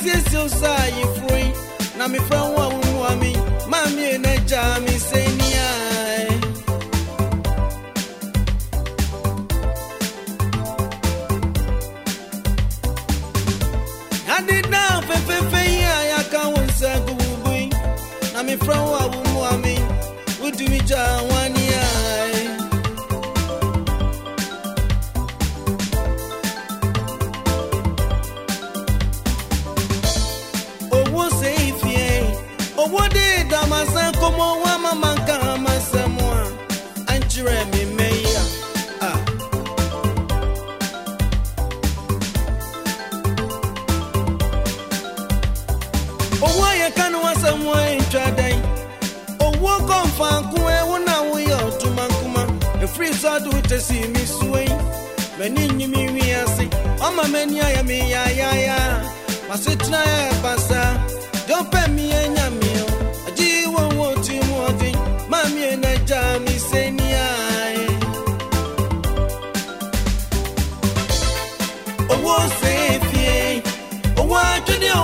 siesie wo sɛ ayeforo yi na mefrɛ wo a wommua me na gyaa me sɛ niae adeda fɛfɛɛfɛ yi a na mefrɛ wo a wommua me wotumi gyaa sadu tesi mi suwe mani nyimi wiase ama mani aya mi ya ya. Ya masitra e pasa jope mi enya mi o aji won won ti mu odi mami na ja mi se ni aye owo se fie owo atwede o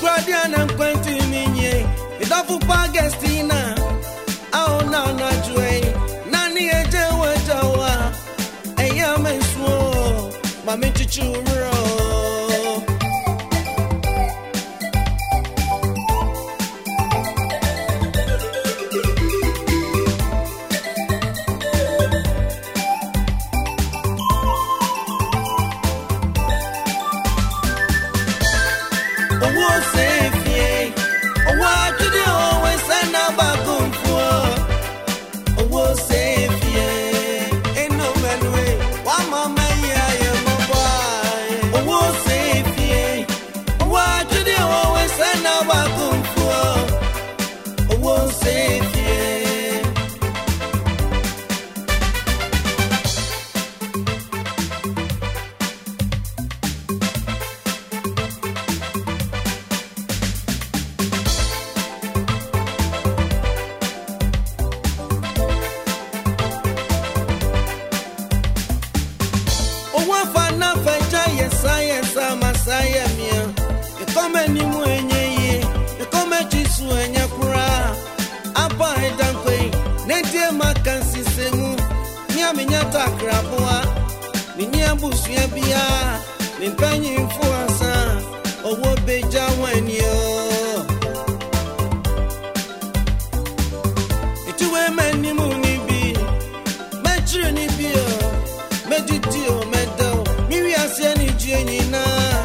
kúrádé àná nkwẹ́ntì nìyẹ ìdáfúnpá gẹ̀ẹ́sì náà. Ao na anaju ẹyin. Nani ẹjẹ wo ẹja wa ẹyin amẹsùn o màmí chichi rọ. owó atɔ akraboa menyia abusua biara me mpanyimfo asa ɔwɔ begya wɔn ani o m'anim ne bi mɛkyerɛ ne bi o mɛdidi o mɛda o me wiase anigyeɛ nyinaa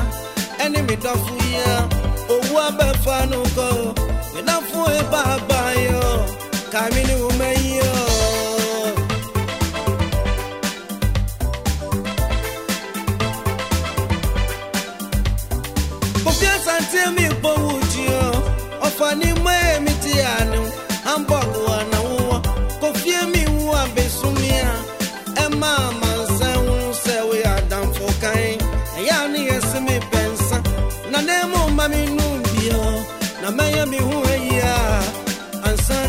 ɛne me dɔfo yi a owu abɛfa no kɔ medafo ebaabaa yɛ wo mɛyɛ o. Kofi asante mi gbowó jí o, ọ̀fọ̀ ni mọ́ èmi ti àná, hamburg wà náà wọ́. Kofi mi mi na ma mi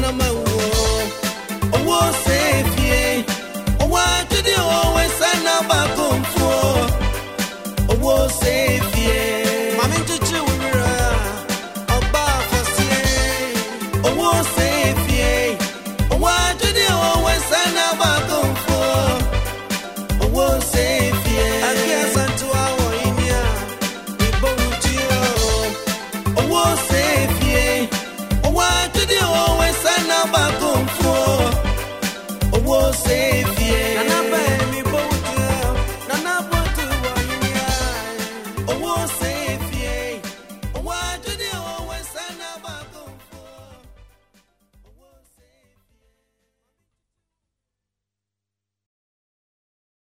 na mi wù. Owó fie, owó àtúndì owó fie. Nana bẹ́ẹ̀ ni owó ṣe.